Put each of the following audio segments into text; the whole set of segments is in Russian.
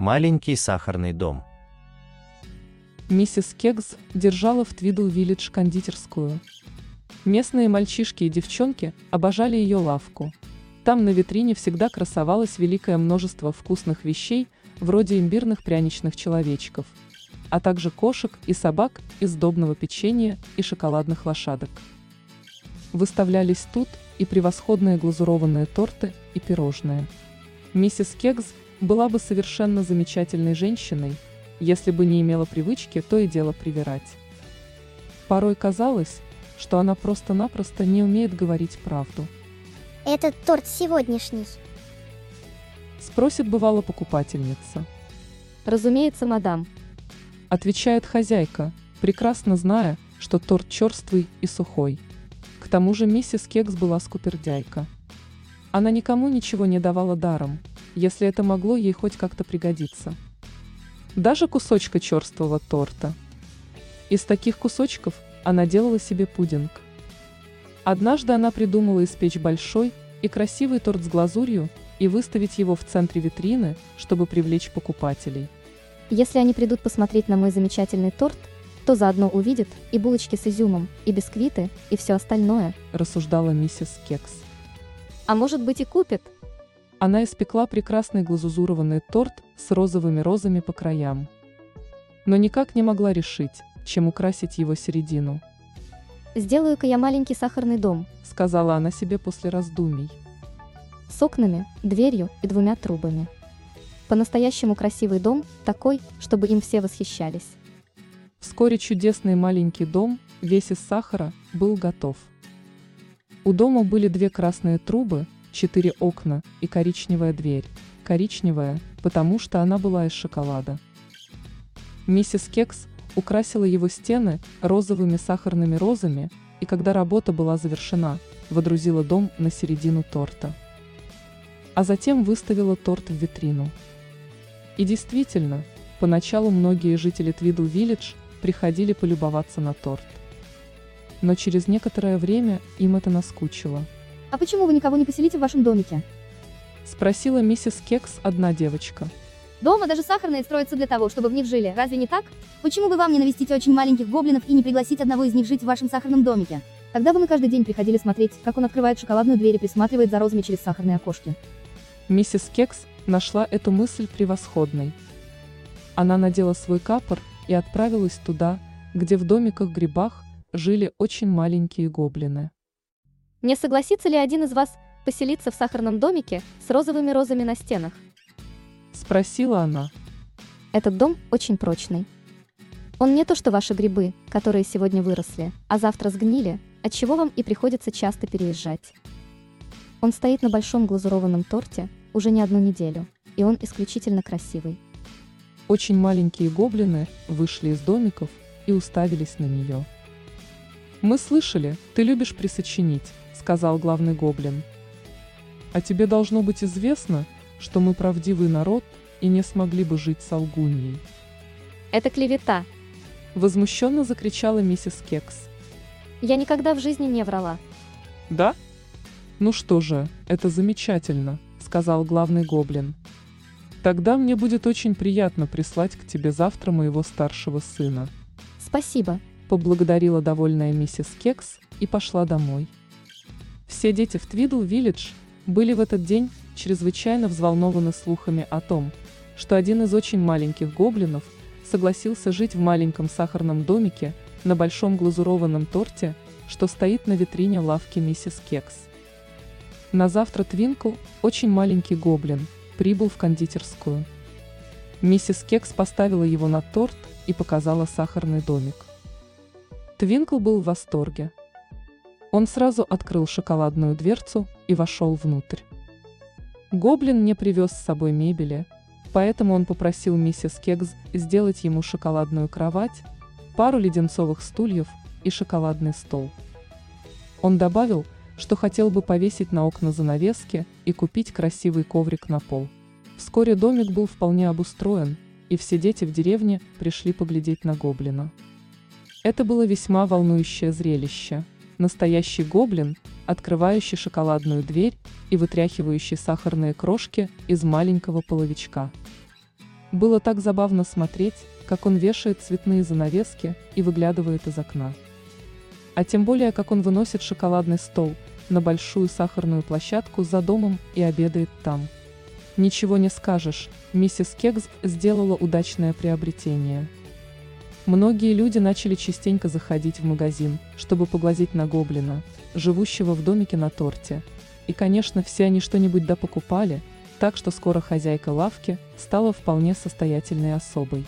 Маленький сахарный дом. Миссис Кегс держала в Твидл Виллидж кондитерскую. Местные мальчишки и девчонки обожали ее лавку. Там на витрине всегда красовалось великое множество вкусных вещей, вроде имбирных пряничных человечков, а также кошек и собак из сдобного печенья и шоколадных лошадок. Выставлялись тут и превосходные глазурованные торты и пирожные. Миссис Кегс была бы совершенно замечательной женщиной, если бы не имела привычки то и дело привирать. Порой казалось, что она просто-напросто не умеет говорить правду. Этот торт сегодняшний. Спросит бывало покупательница. Разумеется, мадам. Отвечает хозяйка, прекрасно зная, что торт черствый и сухой. К тому же миссис Кекс была скупердяйка. Она никому ничего не давала даром, если это могло ей хоть как-то пригодиться. Даже кусочка черствого торта. Из таких кусочков она делала себе пудинг. Однажды она придумала испечь большой и красивый торт с глазурью и выставить его в центре витрины, чтобы привлечь покупателей. Если они придут посмотреть на мой замечательный торт, то заодно увидят и булочки с изюмом, и бисквиты, и все остальное, рассуждала миссис Кекс. А может быть и купят, она испекла прекрасный глазурованный торт с розовыми розами по краям. Но никак не могла решить, чем украсить его середину. «Сделаю-ка я маленький сахарный дом», — сказала она себе после раздумий. «С окнами, дверью и двумя трубами. По-настоящему красивый дом, такой, чтобы им все восхищались». Вскоре чудесный маленький дом, весь из сахара, был готов. У дома были две красные трубы, четыре окна и коричневая дверь. Коричневая, потому что она была из шоколада. Миссис Кекс украсила его стены розовыми сахарными розами, и когда работа была завершена, водрузила дом на середину торта. А затем выставила торт в витрину. И действительно, поначалу многие жители Твидл Виллидж приходили полюбоваться на торт. Но через некоторое время им это наскучило. А почему вы никого не поселите в вашем домике? Спросила миссис Кекс одна девочка. Дома даже сахарные строятся для того, чтобы в них жили, разве не так? Почему бы вам не навестить очень маленьких гоблинов и не пригласить одного из них жить в вашем сахарном домике? Тогда бы мы каждый день приходили смотреть, как он открывает шоколадную дверь и присматривает за розами через сахарные окошки. Миссис Кекс нашла эту мысль превосходной. Она надела свой капор и отправилась туда, где в домиках-грибах жили очень маленькие гоблины. Не согласится ли один из вас поселиться в сахарном домике с розовыми розами на стенах? Спросила она. Этот дом очень прочный. Он не то что ваши грибы, которые сегодня выросли, а завтра сгнили, от чего вам и приходится часто переезжать. Он стоит на большом глазурованном торте уже не одну неделю, и он исключительно красивый. Очень маленькие гоблины вышли из домиков и уставились на нее. Мы слышали, ты любишь присочинить, сказал главный гоблин. А тебе должно быть известно, что мы правдивый народ и не смогли бы жить с Алгуньей. Это клевета. Возмущенно закричала миссис Кекс. Я никогда в жизни не врала. Да? Ну что же, это замечательно, сказал главный гоблин. Тогда мне будет очень приятно прислать к тебе завтра моего старшего сына. Спасибо, поблагодарила довольная миссис Кекс и пошла домой. Все дети в Твидл-Виллидж были в этот день чрезвычайно взволнованы слухами о том, что один из очень маленьких гоблинов согласился жить в маленьком сахарном домике на большом глазурованном торте, что стоит на витрине лавки миссис Кекс. На завтра Твинкл, очень маленький гоблин, прибыл в кондитерскую. Миссис Кекс поставила его на торт и показала сахарный домик. Твинкл был в восторге. Он сразу открыл шоколадную дверцу и вошел внутрь. Гоблин не привез с собой мебели, поэтому он попросил миссис Кегс сделать ему шоколадную кровать, пару леденцовых стульев и шоколадный стол. Он добавил, что хотел бы повесить на окна занавески и купить красивый коврик на пол. Вскоре домик был вполне обустроен, и все дети в деревне пришли поглядеть на гоблина. Это было весьма волнующее зрелище – настоящий гоблин, открывающий шоколадную дверь и вытряхивающий сахарные крошки из маленького половичка. Было так забавно смотреть, как он вешает цветные занавески и выглядывает из окна. А тем более, как он выносит шоколадный стол на большую сахарную площадку за домом и обедает там. Ничего не скажешь, миссис Кекс сделала удачное приобретение. Многие люди начали частенько заходить в магазин, чтобы поглазеть на гоблина, живущего в домике на торте. И, конечно, все они что-нибудь да покупали, так что скоро хозяйка лавки стала вполне состоятельной особой.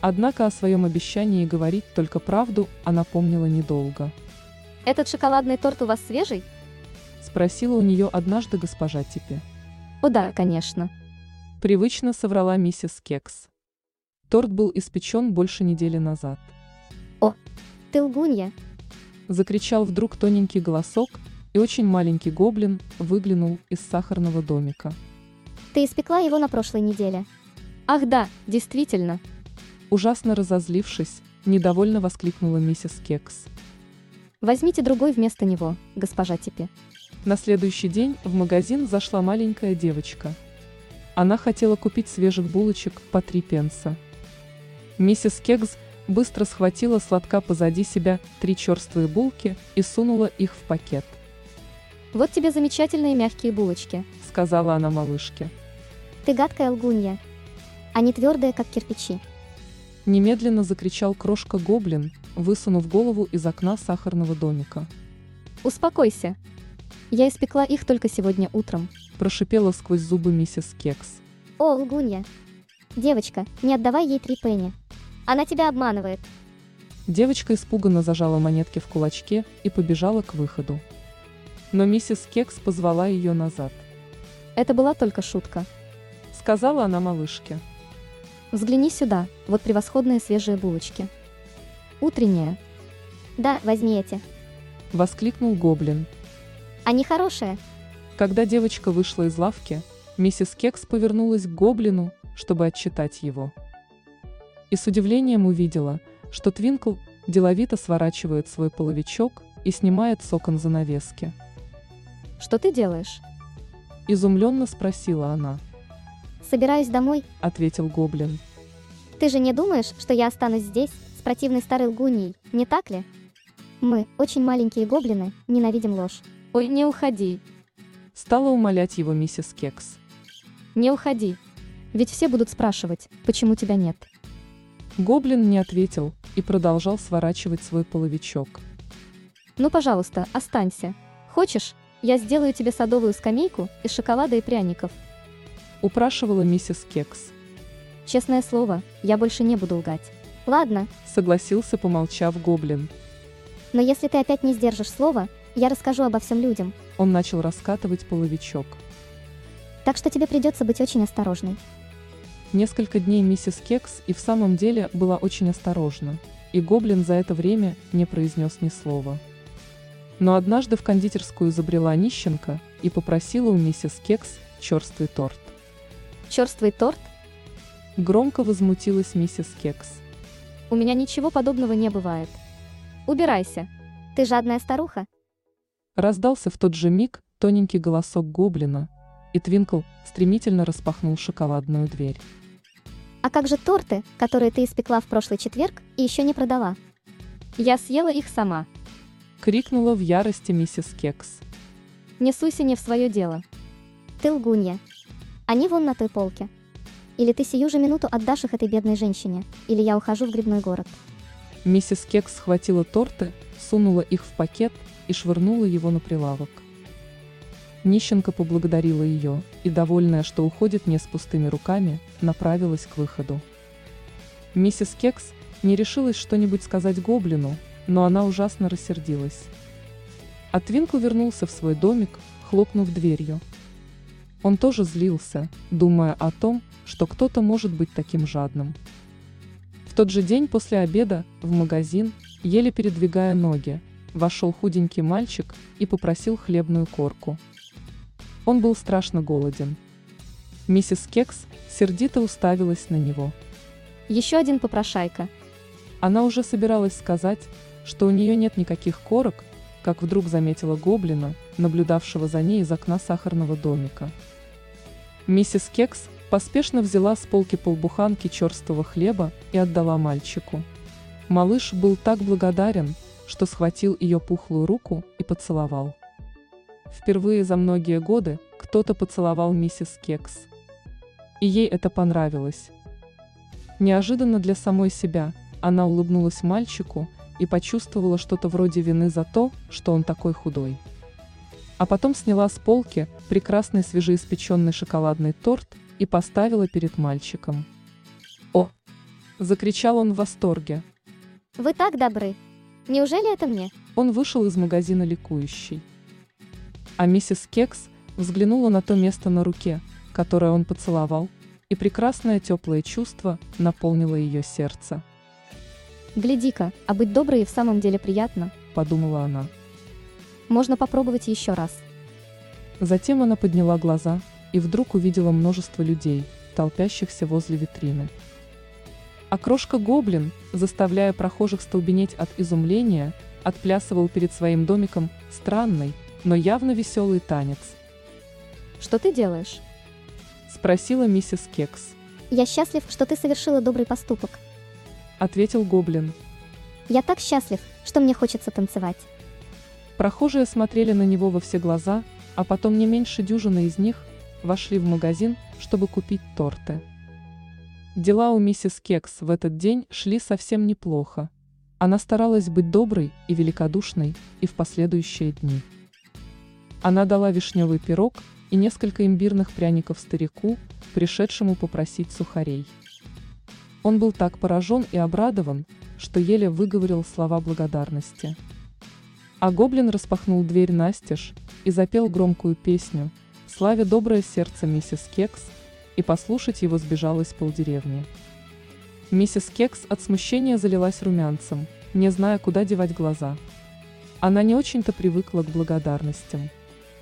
Однако о своем обещании говорить только правду она помнила недолго. Этот шоколадный торт у вас свежий? Спросила у нее однажды госпожа Типи. О да, конечно. Привычно соврала миссис Кекс. Торт был испечен больше недели назад. Ты лгунья. Закричал вдруг тоненький голосок, и очень маленький гоблин выглянул из сахарного домика. Ты испекла его на прошлой неделе. Ах да, действительно. Ужасно разозлившись, недовольно воскликнула миссис Кекс. Возьмите другой вместо него, госпожа Типи. На следующий день в магазин зашла маленькая девочка. Она хотела купить свежих булочек по три пенса. Миссис Кекс быстро схватила сладка позади себя три черствые булки и сунула их в пакет, Вот тебе замечательные мягкие булочки. сказала она малышке. Ты гадкая лгунья. Они твердые, как кирпичи. Немедленно закричал крошка-гоблин, высунув голову из окна сахарного домика. Успокойся. Я испекла их только сегодня утром. Прошипела сквозь зубы миссис Кекс. О, лгунья. Девочка, не отдавай ей три пенни. Она тебя обманывает. Девочка испуганно зажала монетки в кулачке и побежала к выходу. Но миссис Кекс позвала ее назад. Это была только шутка. Сказала она малышке. Взгляни сюда, вот превосходные свежие булочки. Утренние. Да, возьми эти. Воскликнул гоблин. Они хорошие. Когда девочка вышла из лавки, миссис Кекс повернулась к гоблину, чтобы отчитать его. И с удивлением увидела, что Твинкл деловито сворачивает свой половичок и снимает с окон занавески. Что ты делаешь? Изумленно спросила она. Собираюсь домой. Ответил гоблин. Ты же не думаешь, что я останусь здесь, с противной старой лгуньей, не так ли? Мы, очень маленькие гоблины, ненавидим ложь. Ой, не уходи. Стала умолять его миссис Кекс. Не уходи. Ведь все будут спрашивать, почему тебя нет. Гоблин не ответил и продолжал сворачивать свой половичок. Ну, пожалуйста, останься. Хочешь, я сделаю тебе садовую скамейку из шоколада и пряников. Упрашивала миссис Кекс. Честное слово, я больше не буду лгать. Ладно, Согласился, помолчав гоблин. но если ты опять не сдержишь слова, я расскажу обо всем людям. Он начал раскатывать половичок. Так что тебе придется быть очень осторожной. Несколько дней миссис Кекс и в самом деле была очень осторожна, и гоблин за это время не произнес ни слова. Но однажды в кондитерскую забрела нищенка и попросила у миссис Кекс черствый торт. Черствый торт? Громко возмутилась миссис Кекс. У меня ничего подобного не бывает. Убирайся. Ты жадная старуха. Раздался в тот же миг тоненький голосок гоблина, и Твинкл стремительно распахнул шоколадную дверь. А как же торты, которые ты испекла в прошлый четверг и еще не продала? Я съела их сама. Крикнула в ярости миссис Кекс. Не суйся не в свое дело. Ты лгунья. Они вон на той полке. Или ты сию же минуту отдашь их этой бедной женщине, или я ухожу в грибной город. Миссис Кекс схватила торты, сунула их в пакет и швырнула его на прилавок. Нищенка поблагодарила ее и, довольная, что уходит не с пустыми руками, направилась к выходу. Миссис Кекс не решилась что-нибудь сказать гоблину, но она ужасно рассердилась. А Твинкл вернулся в свой домик, хлопнув дверью. Он тоже злился, думая о том, что кто-то может быть таким жадным. В тот же день после обеда в магазин, еле передвигая ноги, вошел худенький мальчик и попросил хлебную корку. Он был страшно голоден. Миссис Кекс сердито уставилась на него. Еще один попрошайка. Она уже собиралась сказать, что у нее нет никаких корок, как вдруг заметила гоблина, наблюдавшего за ней из окна сахарного домика. Миссис Кекс Поспешно взяла с полки полбуханки черствого хлеба и отдала мальчику. Малыш был так благодарен, что схватил ее пухлую руку и поцеловал. Впервые за многие годы кто-то поцеловал миссис Кекс. И ей это понравилось. Неожиданно для самой себя она улыбнулась мальчику и почувствовала что-то вроде вины за то, что он такой худой. А потом сняла с полки прекрасный свежеиспеченный шоколадный торт и поставила перед мальчиком. «О!» – закричал он в восторге. Вы так добры. Неужели это мне? Он вышел из магазина ликующий. А миссис Кекс взглянула на то место на руке, которое он поцеловал, и прекрасное теплое чувство наполнило ее сердце. Гляди-ка, а быть доброй и в самом деле приятно, Подумала она. можно попробовать еще раз. Затем она подняла глаза и вдруг увидела множество людей, толпящихся возле витрины. А крошка-гоблин, заставляя прохожих столбенеть от изумления, отплясывал перед своим домиком странный, но явно веселый танец. Что ты делаешь? Спросила миссис Кекс. Я счастлив, что ты совершила добрый поступок. Ответил гоблин. Я так счастлив, что мне хочется танцевать. Прохожие смотрели на него во все глаза, а потом не меньше дюжины из них вошли в магазин, чтобы купить торты. Дела у миссис Кекс в этот день шли совсем неплохо. Она старалась быть доброй и великодушной и в последующие дни. Она дала вишневый пирог и несколько имбирных пряников старику, пришедшему попросить сухарей. Он был так поражен и обрадован, что еле выговорил слова благодарности. А гоблин распахнул дверь настежь и запел громкую песню, славя доброе сердце миссис Кекс, и послушать его сбежалась полдеревни. Миссис Кекс от смущения залилась румянцем, не зная, куда девать глаза. Она не очень-то привыкла к благодарностям.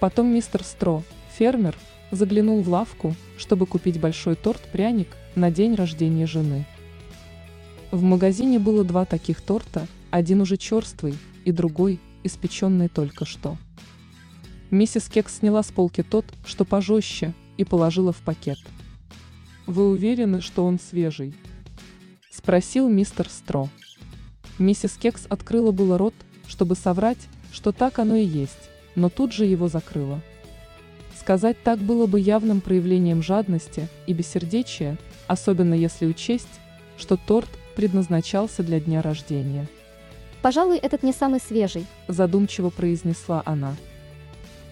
Потом мистер Стро, фермер, заглянул в лавку, чтобы купить большой торт-пряник на день рождения жены. В магазине было два таких торта, один уже черствый и другой, испеченный только что. Миссис Кекс сняла с полки тот, что пожестче, и положила в пакет. «Вы уверены, что он свежий?» – спросил мистер Стро. Миссис Кекс открыла было рот, чтобы соврать, что так оно и есть, но тут же его закрыла. Сказать так было бы явным проявлением жадности и бессердечия, особенно если учесть, что торт предназначался для дня рождения. Пожалуй, этот не самый свежий. Задумчиво произнесла она.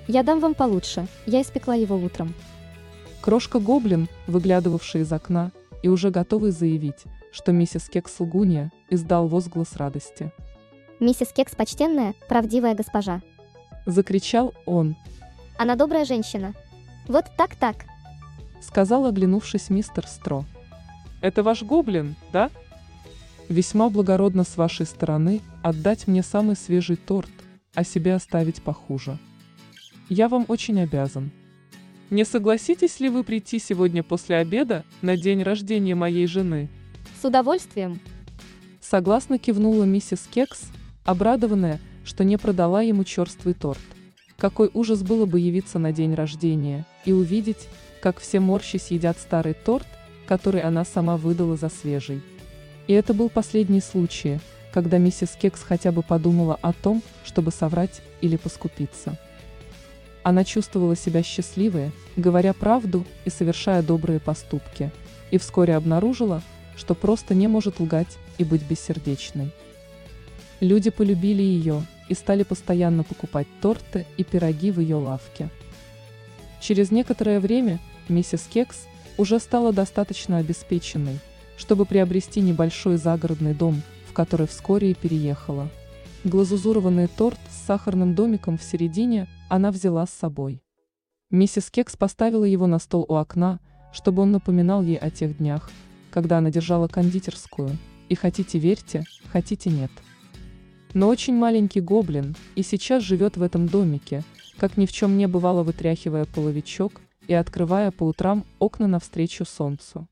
Я дам вам получше, я испекла его утром. Крошка-гоблин, выглядывавший из окна и уже готовый заявить, что миссис Кекс лгунья, издал возглас радости. Миссис Кекс почтенная, правдивая госпожа. Закричал он, Она добрая женщина. Вот так-так. сказал, оглянувшись мистер Стро. «Это ваш гоблин, да?» «Весьма благородно с вашей стороны отдать мне самый свежий торт, а себе оставить похуже. Я вам очень обязан. Не согласитесь ли вы прийти сегодня после обеда на день рождения моей жены?» С удовольствием. Согласно кивнула миссис Кекс, обрадованная, что не продала ему черствый торт. Какой ужас было бы явиться на день рождения и увидеть, как все морщись едят старый торт, который она сама выдала за свежий. И это был последний случай, когда миссис Кекс хотя бы подумала о том, чтобы соврать или поскупиться. Она чувствовала себя счастливой, говоря правду и совершая добрые поступки, и вскоре обнаружила, что просто не может лгать и быть бессердечной. Люди полюбили ее и стали постоянно покупать торты и пироги в ее лавке. Через некоторое время миссис Кекс уже стала достаточно обеспеченной, чтобы приобрести небольшой загородный дом, в который вскоре и переехала. Глазурованный торт с сахарным домиком в середине она взяла с собой. Миссис Кекс поставила его на стол у окна, чтобы он напоминал ей о тех днях, когда она держала кондитерскую, и хотите верьте, хотите нет. Но очень маленький гоблин и сейчас живет в этом домике, как ни в чем не бывало вытряхивая половичок и открывая по утрам окна навстречу солнцу.